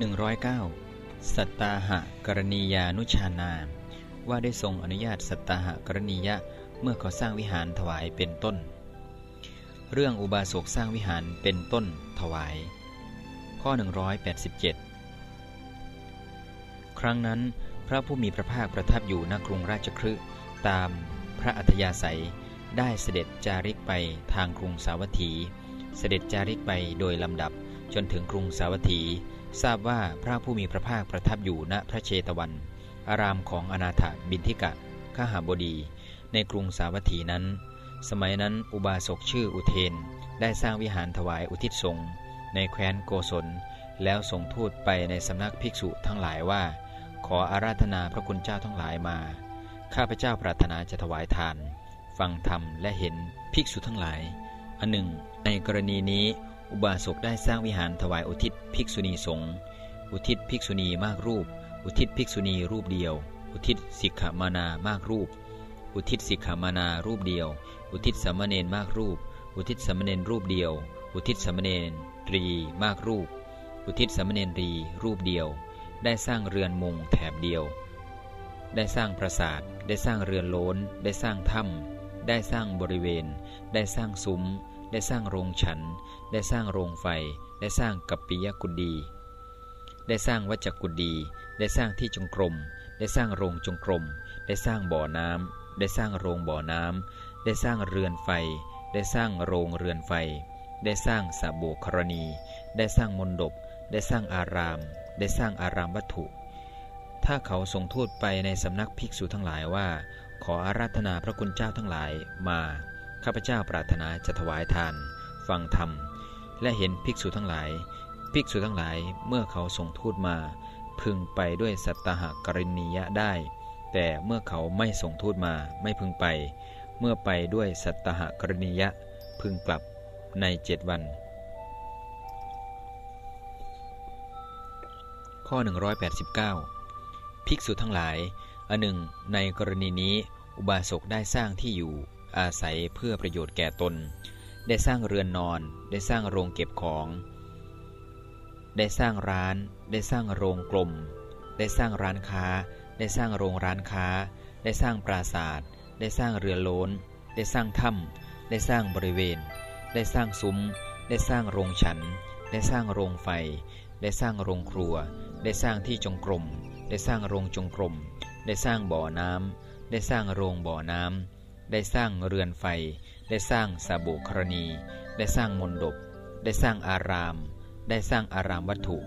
109 สัตตาหะกรณียานุชานา ว่าได้ทรงอนุญาตสัตตาหะกรณียะเมื่อเขาสร้างวิหารถวายเป็นต้น เรื่องอุบาสกสร้างวิหารเป็นต้นถวาย ข้อ 187 ครั้งนั้นพระผู้มีพระภาคประทับอยู่ณกรุงราชคฤห์ตามพระอัธยาศัยได้เสด็จจาริกไปทางกรุงสาวัตถี เสด็จจาริกไปโดยลำดับจนถึงกรุงสาวัตถี ทราบว่าพระผู้มีพระภาคประทับอยู่ณพระเชตวัน อารามของอนาถบินทิกะข้าหาบดี ในกรุงสาวัตถีนั้น สมัยนั้นอุบาสกชื่ออุเทน ได้สร้างวิหารถวายอุทิศสงฆ์ในแคว้นโกศล แล้วส่งทูตไปในสำนักภิกษุทั้งหลายว่า ขออาราธนาพระคุณเจ้าทั้งหลายมา ข้าพเจ้าปรารถนาจะถวายทาน ฟังธรรมและเห็นภิกษุทั้งหลายอันหนึ่ง ในกรณีนี้ อุบาสกได้สร้างวิหารถวายอุทิศภิกษุณีสงฆ์อุทิศภิกษุณีมากรูป อุทิศภิกษุณีรูปเดียว อุทิศสิกขามานามากรูป อุทิศสิกขามานารูปเดียว อุทิศสามเณรมากรูป อุทิศสามเณรรูปเดียว อุทิศสามเณรรีมากรูป อุทิศสามเณรรีรูปเดียว ได้สร้างเรือนมุงแถบเดียว ได้สร้างปราสาท ได้สร้างเรือนโล้น ได้สร้างถ้ำได้สร้างบริเวณ ได้สร้างซุ้ม ได้สร้างโรงฉัน ได้สร้างโรงไฟ ได้สร้างกัปปิยกุดี ได้สร้างวัจกุดี ได้สร้างที่จงกรม ได้สร้างโรงจงกรม ได้สร้างบ่อน้ำได้สร้างโรงบ่อน้ำได้สร้างเรือนไฟ ได้สร้างโรงเรือนไฟ ได้สร้างสาโบกรณี ได้สร้างมนดบ ได้สร้างอาราม ได้สร้างอารามวัตถุ ถ้าเขาส่งทูตไปในสำนักภิกษุทั้งหลายว่า ขออาราธนาพระคุณเจ้าทั้งหลายมา ข้าพเจ้าปรารถนาจะถวายทาน ฟังธรรม และเห็นภิกษุทั้งหลาย ภิกษุทั้งหลายเมื่อเขาส่งทูตมา พึงไปด้วยสัตตหกรณียะได้ แต่เมื่อเขาไม่ส่งทูตมาไม่พึงไป เมื่อไปด้วยสัตตหกรณียะ พึงกลับในเจ็ดวัน ข้อ 189 ภิกษุทั้งหลายอันหนึ่งในกรณีนี้อุบาสกได้สร้างที่อยู่ อาศัยเพื่อประโยชน์แก่ตน ได้สร้างเรือนนอน ได้สร้างโรงเก็บของ ได้สร้างร้าน ได้สร้างโรงกลม ได้สร้างร้านค้า ได้สร้างโรงร้านค้า ได้สร้างปราสาทได้สร้างเรือโล้น ได้สร้างถ้ำได้สร้างบริเวณ ได้สร้างซุ้ม ได้สร้างโรงฉัน ได้สร้างโรงไฟ ได้สร้างโรงครัว ได้สร้างที่จงกรม ได้สร้างโรงจงกรม ได้สร้างบ่อน้ำได้สร้างโรงบ่อน้ำ ได้สร้างเรือนไฟ ได้สร้างสาบุครณี ได้สร้างมนดบ ได้สร้างอาราม ได้สร้างอารามวัตถุ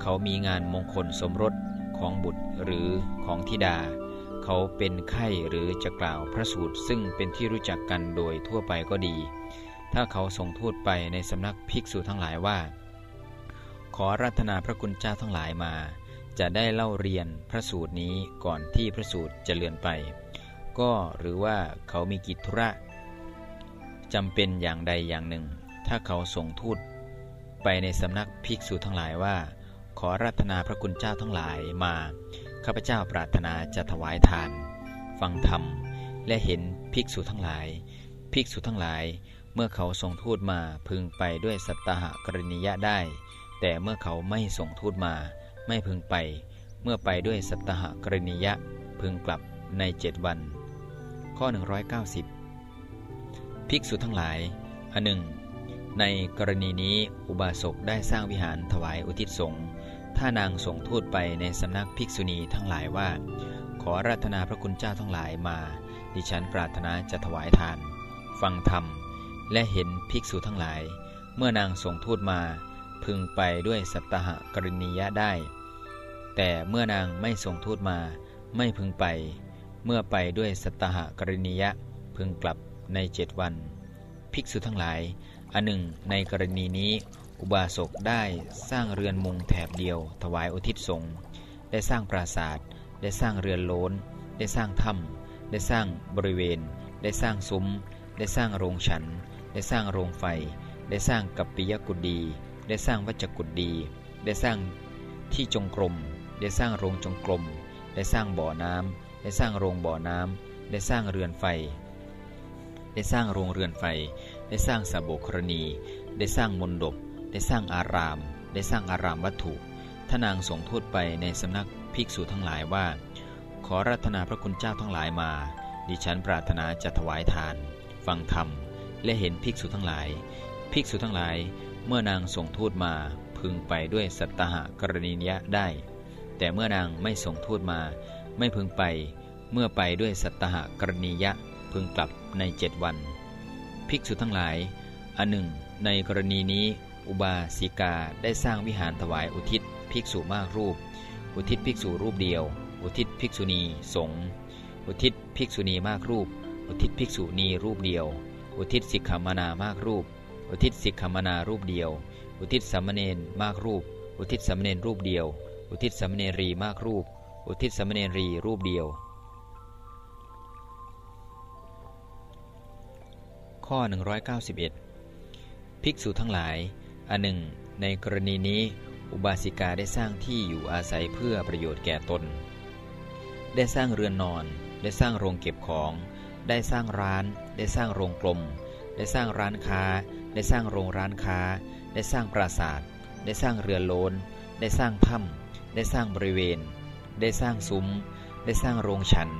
เขามีงานมงคลสมรสของบุตรหรือของธิดา เขาเป็นไข้หรือจะกล่าวพระสูตรซึ่งเป็นที่รู้จักกันโดยทั่วไปก็ดี ถ้าเขาส่งทูตไปในสำนักภิกษุทั้งหลายว่า ขอรัตนาพระคุณเจ้าทั้งหลายมา จะได้เล่าเรียนพระสูตรนี้ก่อนที่พระสูตรจะเลือนไป ก็หรือว่าเขามีกิจธุระจำเป็นอย่างใดอย่างหนึ่ง ถ้าเขาส่งทูตไปในสำนักภิกษุทั้งหลายว่า ขอรัตนาพระคุณเจ้าทั้งหลายมาข้าพเจ้าปรารถนาจะถวายทาน ฟังธรรมและเห็นภิกษุทั้งหลาย ภิกษุทั้งหลาย เมื่อเขาส่งทูตมาพึงไปด้วยสัตตหกรณียะได้ แต่เมื่อเขาไม่ส่งทูตมา ไม่พึงไป เมื่อไปด้วยสัตตหกรณียะพึงกลับในเจ็ดวัน ข้อ 190 ภิกษุทั้งหลายอันหนึ่ง ในกรณีนี้อุบาสกได้สร้างวิหารถวายอุทิศสงฆ์ถ้านางส่งทูตไปในสำนักภิกษุณีทั้งหลายว่า ขอรัตนาพระคุณเจ้าทั้งหลายมา ดิฉันปรารถนาจะถวายทาน ฟังธรรม และเห็นภิกษุทั้งหลาย เมื่อนางส่งทูตมา พึงไปด้วยสัตหกรณียะได้ แต่เมื่อนางไม่ส่งทูตมา ไม่พึงไป เมื่อไปด้วยสัตหกรณียะพึงกลับในเจ็ดวัน ภิกษุทั้งหลาย อันหนึ่ง ในกรณีนี้ อุบาสกได้สร้างเรือนมุงแถบเดียว ถวายอุทิศสงฆ์ได้สร้างปราสาทได้สร้างเรือนโล้นได้สร้างถ้ำได้สร้างบริเวณ ได้สร้างซุ้ม ได้สร้างโรงฉัน ได้สร้างโรงไฟ ได้สร้างกัปปิยกุดี ได้สร้างวัจกุดี ได้สร้างที่จงกรม ได้สร้างโรงจงกรม ได้สร้างบ่อน้ำ ได้สร้างโรงบ่อน้ำได้สร้างเรือนไฟ ได้สร้างโรงเรือนไฟ ได้สร้างสโบกรณี ได้สร้างมนดบได้สร้างอาราม ได้สร้างอารามวัตถุถ้านางส่งทูตไปในสำนักภิกษุทั้งหลายว่า ขอรัตนาพระคุณเจ้าทั้งหลายมา ดิฉันปรารถนาจะถวายทาน ฟังธรรม และเห็นภิกษุทั้งหลาย ภิกษุทั้งหลาย เมื่อนางส่งทูตมา พึงไปด้วยสัตหกรณียะได้ แต่เมื่อนางไม่ส่งทูตมา ไม่พึงไปเมื่อไปด้วยสัตหกรณียะพึงกลับในเจ็ดวัน ภิกษุทั้งหลาย อันหนึ่ง ในกรณีนี้ อุบาสิกาได้สร้างวิหารถวายอุทิศ ภิกษุมากรูป อุทิศภิกษุรูปเดียว อุทิศภิกษุณีสงอุทิศภิกษุณีมากรูป อุทิศภิกษุณีรูปเดียว อุทิศสิกขมานามากรูป อุทิศสิกขมนารูปเดียว อุทิศสามเณรมากรูป อุทิศสามเณรรูปเดียว อุทิศสามเณรีมากรูป อุทิศสมเณรีรูปเดียว ข้อ 191 ภิกษุทั้งหลาย อันหนึ่ง ในกรณีนี้อุบาสิกาได้สร้างที่อยู่อาศัยเพื่อประโยชน์แก่ตน ได้สร้างเรือนนอน ได้สร้างโรงเก็บของ ได้สร้างร้าน ได้สร้างโรงกลม ได้สร้างร้านค้า ได้สร้างโรงร้านค้า ได้สร้างปราสาท ได้สร้างเรือนโลน ได้สร้างถ้ำได้สร้างบริเวณ ได้สร้างซุ้ม ได้สร้างโรงฉัน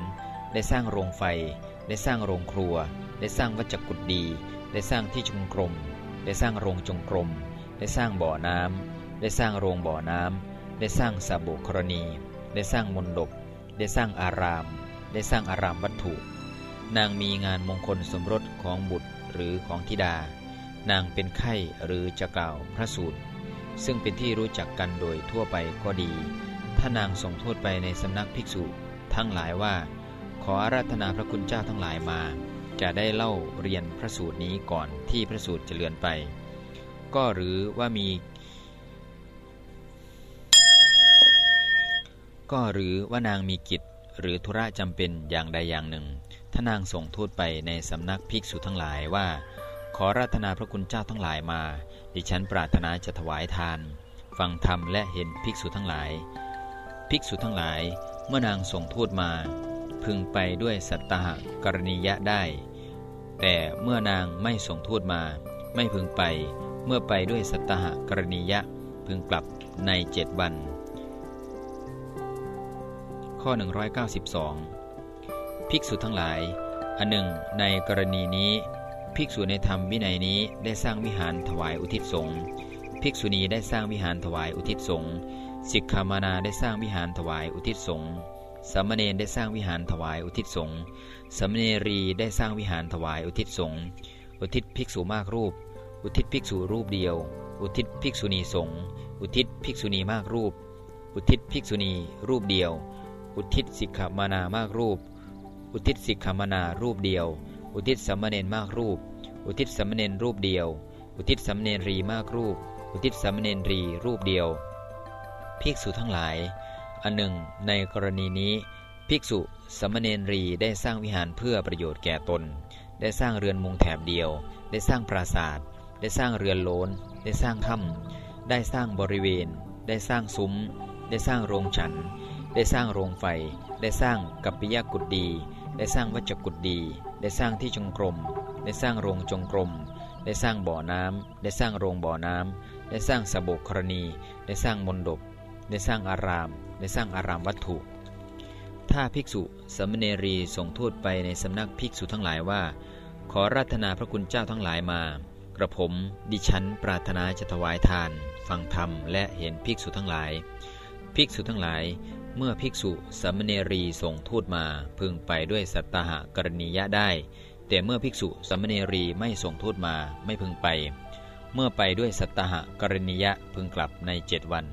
ได้สร้างโรงไฟ ได้สร้างโรงครัว ได้สร้างวัจกุฏดี ได้สร้างที่จงกรม ได้สร้างโรงจงกรม ได้สร้างบ่อน้ำได้สร้างโรงบ่อน้ำได้สร้างสาบุครณี ได้สร้างมนดบได้สร้างอาราม ได้สร้างอารามวัตถุ นางมีงานมงคลสมรสของบุตรหรือของธิดา นางเป็นไข้หรือจะกล่าวพระสูตร ซึ่งเป็นที่รู้จักกันโดยทั่วไปก็ดี ถ้านางส่งโทษไปในสำนักภิกษุทั้งหลายว่า ขออาราธนาพระคุณเจ้าทั้งหลายมา จะได้เล่าเรียนพระสูตรนี้ก่อนที่พระสูตรจะเลือนไป ก็หรือว่ามี ก็หรือว่านางมีกิจหรือธุระจำเป็นอย่างใดอย่างหนึ่งถ้านางส่งทูตไปในสำนักภิกษุทั้งหลายว่า ขอราธนาพระคุณเจ้าทั้งหลายมา ดิฉันปรารถนาจะถวายทาน ฟังธรรมและเห็นภิกษุทั้งหลาย ภิกษุทั้งหลาย เมื่อนางส่งทูตมา พึงไปด้วยสัตตหกรณียะได้ แต่เมื่อนางไม่ส่งทูตมา ไม่พึงไป เมื่อไปด้วยสัตตหกรณียะ พึงกลับในเจ็ดวัน ข้อ 192 ภิกษุทั้งหลาย อันหนึ่ง ในกรณีนี้ ภิกษุในธรรมวินัยนี้ได้สร้างวิหารถวายอุทิศสงฆ์ภิกษุณีได้สร้างวิหารถวายอุทิศสงฆ์ สิกขามานาได้สร้างวิหารถวายอุทิศสงฆ์สามเณรได้สร้างวิหารถวายอุทิศสงฆ์สามเณรีได้สร้างวิหารถวายอุทิศสงฆ์อุทิศภิกษุมากรูป อุทิศภิกษุรูปเดียว อุทิศภิกษุณีสงฆ์อุทิศภิกษุณีมากรูป อุทิศภิกษุณีรูปเดียว อุทิศสิกขามานามากรูป อุทิศสิกขามานารูปเดียว อุทิศสมมเนนมากรูป อุทิศสมมเนนรูปเดียว อุทิศสมมเนรีมากรูป อุทิศสมมเนรีรูปเดียว ภิกษุทั้งหลาย อันหนึ่ง ในกรณีนี้ ภิกษุสัมมเนรีได้สร้างวิหารเพื่อประโยชน์แก่ตน ได้สร้างเรือนมุงแถบเดียว ได้สร้างปราสาท ได้สร้างเรือนโลนได้สร้างถ้ำได้สร้างบริเวณ ได้สร้างซุ้ม ได้สร้างโรงฉัน ได้สร้างโรงไฟ ได้สร้างกัปปิยกุฏดี ได้สร้างวัจกุฏดี ได้สร้างที่จงกรม ได้สร้างโรงจงกรม ได้สร้างบ่อน้ำได้สร้างโรงบ่อน้ำได้สร้างสบุครณี ได้สร้างมนดบ ได้สร้างอาราม ได้สร้างอารามวัตถุ ถ้าภิกษุสามเณรีส่งทูตไปในสำนักภิกษุทั้งหลายว่า ขอรัตนาพระคุณเจ้าทั้งหลายมา กระผมดิฉันปรารถนาจะถวายทาน ฟังธรรมและเห็นภิกษุทั้งหลาย ภิกษุทั้งหลาย เมื่อภิกษุสามเณรีส่งทูตมา พึงไปด้วยสัตตหกรณียะได้ แต่เมื่อภิกษุสามเณรีไม่ส่งทูตมาไม่พึงไป เมื่อไปด้วยสัตตหกรณียะพึงกลับในเจ็ดวัน